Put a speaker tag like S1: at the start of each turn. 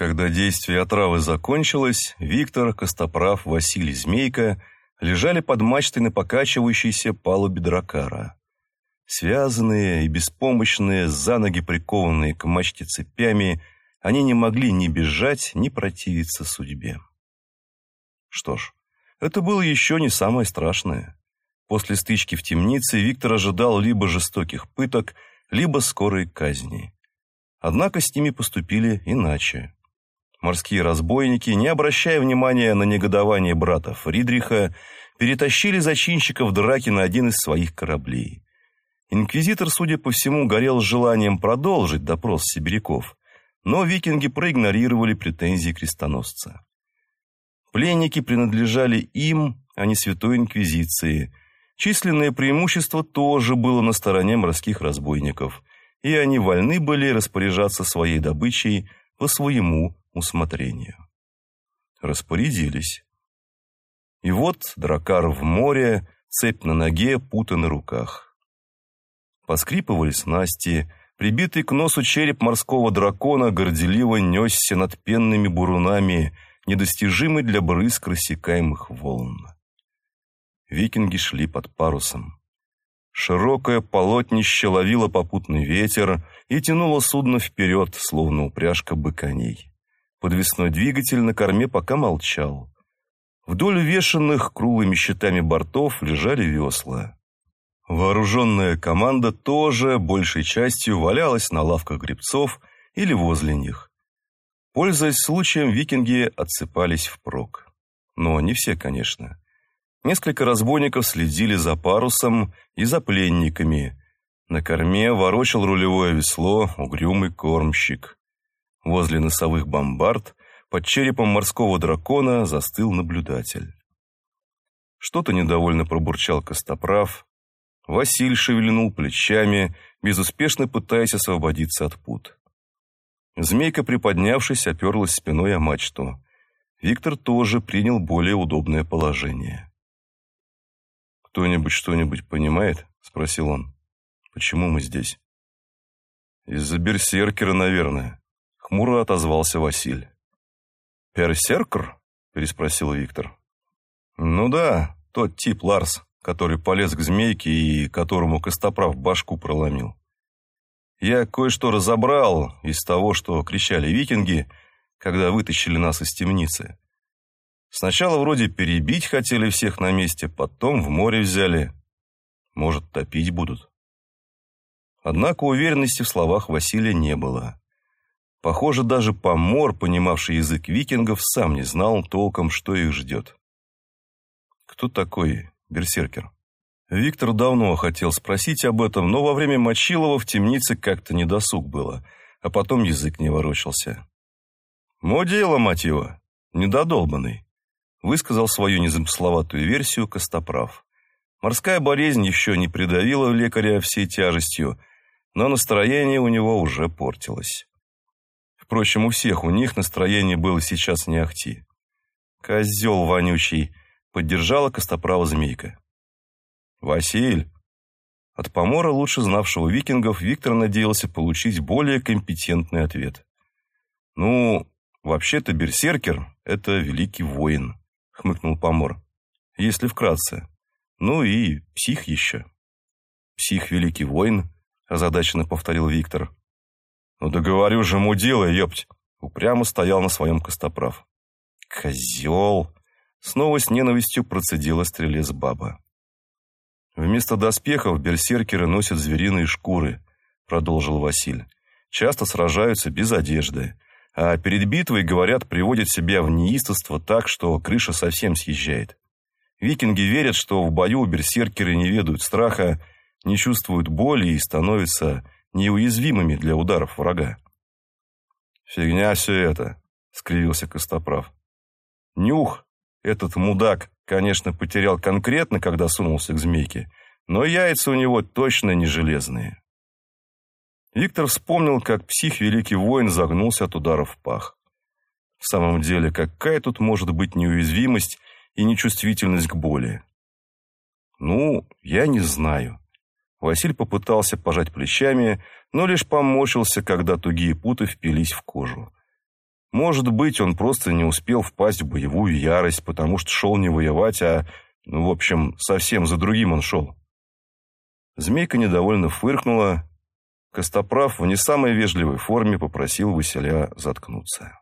S1: Когда действие отравы закончилось, Виктор, Костоправ, Василий Змейка лежали под мачтой на покачивающейся палубе дракара. Связанные и беспомощные, за ноги прикованные к мачте цепями, они не могли ни бежать, ни противиться судьбе. Что ж, это было еще не самое страшное. После стычки в темнице Виктор ожидал либо жестоких пыток, либо скорой казни. Однако с ними поступили иначе. Морские разбойники, не обращая внимания на негодование брата Фридриха, перетащили зачинщиков драки на один из своих кораблей. Инквизитор, судя по всему, горел желанием продолжить допрос сибиряков, но викинги проигнорировали претензии крестоносца. Пленники принадлежали им, а не Святой Инквизиции. Численное преимущество тоже было на стороне морских разбойников, и они вольны были распоряжаться своей добычей по своему усмотрению. Распорядились. И вот дракар в море, цепь на ноге, путы на руках. Поскрипывали снасти, прибитый к носу череп морского дракона горделиво несся над пенными бурунами, недостижимый для брызг рассекаемых волн. Викинги шли под парусом. Широкое полотнище ловило попутный ветер и тянуло судно вперед, словно упряжка быконей. Подвесной двигатель на корме пока молчал. Вдоль увешанных круглыми щитами бортов лежали весла. Вооруженная команда тоже большей частью валялась на лавках гребцов или возле них. Пользуясь случаем, викинги отсыпались впрок. Но не все, конечно. Несколько разбойников следили за парусом и за пленниками. На корме ворочал рулевое весло угрюмый кормщик. Возле носовых бомбард под черепом морского дракона застыл наблюдатель. Что-то недовольно пробурчал Костоправ, Василь шевельнул плечами, безуспешно пытаясь освободиться от пут. Змейка, приподнявшись, оперлась спиной о мачту. Виктор тоже принял более удобное положение. «Кто-нибудь что-нибудь понимает?» — спросил он. «Почему мы здесь?» «Из-за берсеркера, наверное», — хмуро отозвался Василь. «Берсеркер?» — переспросил Виктор. «Ну да, тот тип Ларс который полез к змейке и которому Костоправ башку проломил. Я кое-что разобрал из того, что кричали викинги, когда вытащили нас из темницы. Сначала вроде перебить хотели всех на месте, потом в море взяли. Может, топить будут. Однако уверенности в словах Василия не было. Похоже, даже помор, понимавший язык викингов, сам не знал толком, что их ждет. Кто такой берсеркер. Виктор давно хотел спросить об этом, но во время Мочилова в темнице как-то недосуг было, а потом язык не ворочался. «Мо дело, мать его, недодолбанный», высказал свою незамысловатую версию Костоправ. Морская болезнь еще не придавила лекаря всей тяжестью, но настроение у него уже портилось. Впрочем, у всех у них настроение было сейчас не ахти. «Козел вонючий», Поддержала Костоправа змейка. «Василь!» От помора, лучше знавшего викингов, Виктор надеялся получить более компетентный ответ. «Ну, вообще-то берсеркер — это великий воин», — хмыкнул помор. «Если вкратце. Ну и псих еще». «Псих — великий воин», — озадаченно повторил Виктор. «Ну да говорю же, мудила, ёпть!» Упрямо стоял на своем костоправ. «Козел!» Снова с ненавистью процедила стрелец баба. «Вместо доспехов берсеркеры носят звериные шкуры», — продолжил Василь. «Часто сражаются без одежды, а перед битвой, говорят, приводят себя в неистовство так, что крыша совсем съезжает. Викинги верят, что в бою берсеркеры не ведают страха, не чувствуют боли и становятся неуязвимыми для ударов врага». «Фигня все это», — скривился Костоправ. «Нюх этот мудак, конечно, потерял конкретно, когда сунулся к змейке, но яйца у него точно не железные. Виктор вспомнил, как псих Великий Воин загнулся от ударов в пах. В самом деле, какая тут может быть неуязвимость и нечувствительность к боли? Ну, я не знаю. Василь попытался пожать плечами, но лишь поморщился, когда тугие путы впились в кожу. Может быть, он просто не успел впасть в боевую ярость, потому что шел не воевать, а, ну, в общем, совсем за другим он шел. Змейка недовольно фыркнула. Костоправ в не самой вежливой форме попросил Василя заткнуться.